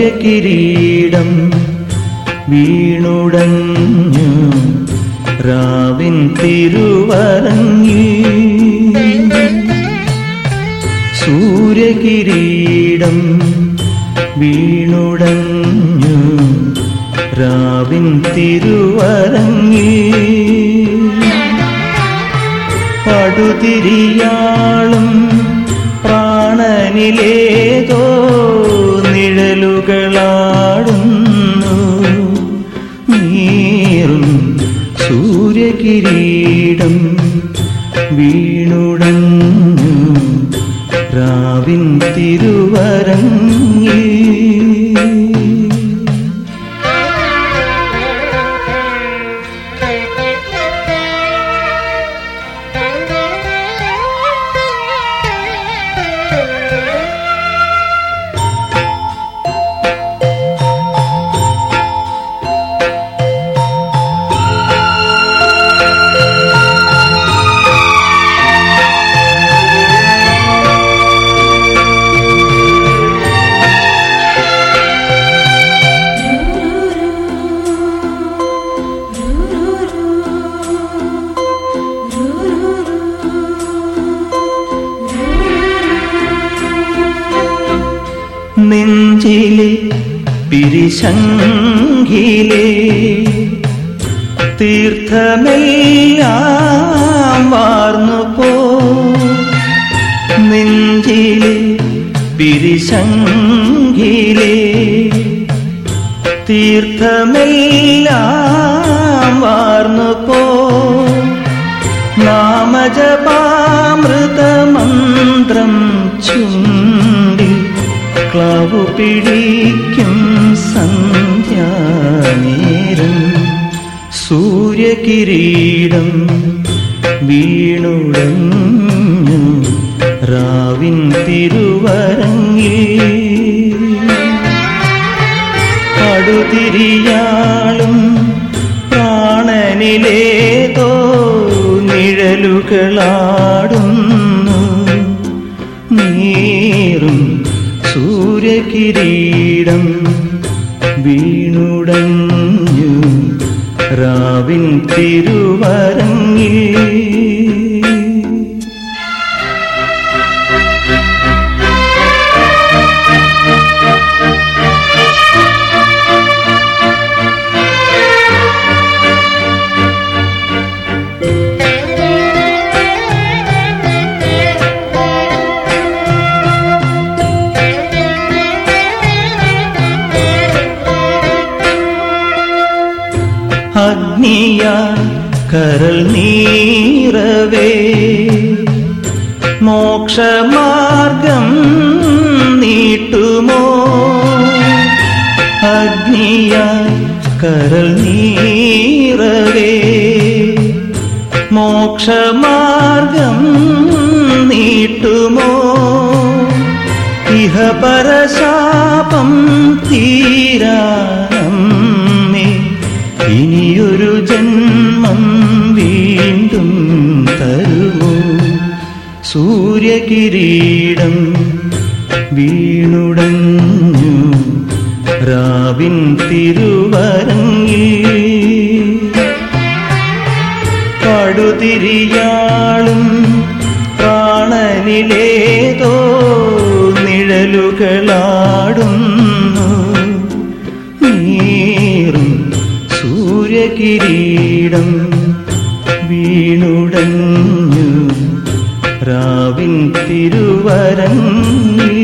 സൂര്യകിരീടം വീണുടഞ്ഞു രാവിൻ തിരുവരങ്ങി. സൂര്യകിരീടം വീണുടഞ്ഞു രാവിൻ തിരുവരങ്ങി. പടുതിരിയാളും പ്രാണനിലേതോ നിഴലുകളാടുന്നു. നീറും സൂര്യകിരീടം വീണുടങ്ങു രാവിൻ തിരുവരങ്ങി. നെഞ്ചിലെ പിരിശങ്കിലെ. തീർത്ഥമെല്ലാം വാർന്നു പോ നെഞ്ചിലെ പിരിശങ്കിലെ. തീർത്ഥമെല്ലാം വാർന്നു പോ നാമജപാമൃതമന്ത്രം ചുമ പിടിക്കും സന്ധ്യാനേരം. സൂര്യകിരീടം വീണുടഞ്ഞു രാവിൻ തിരുവരങ്ങി കടുതിരിയാളും പ്രാണനിലേതോ നിഴലുകളാടുന്നു സൂര്യകിരീടം വീണുടഞ്ഞു. രാവിൻ തിരുവരങ്ങി കരൾ നീറവേ. മോക്ഷമാർഗം നീട്ടുമോ? അഗ്നിയ കരൾ നീറവേ. മോക്ഷമാർഗം നീട്ടുമോ? ഇഹ പരശാപം തീരാനമ്മേ ഇനിയൊരു ജന്മം വീണ്ടും തരുമോ? സൂര്യകിരീടം വീണുടഞ്ഞു രാവിൻ തിരുവരങ്ങി പടുതിരിയാളും പ്രാണനിലേതോ നിഴലുകളാടുന്നു. നീറും സൂര്യകിരീടം വീണുടഞ്ഞു. രാവിൻ തിരുവരങ്ങി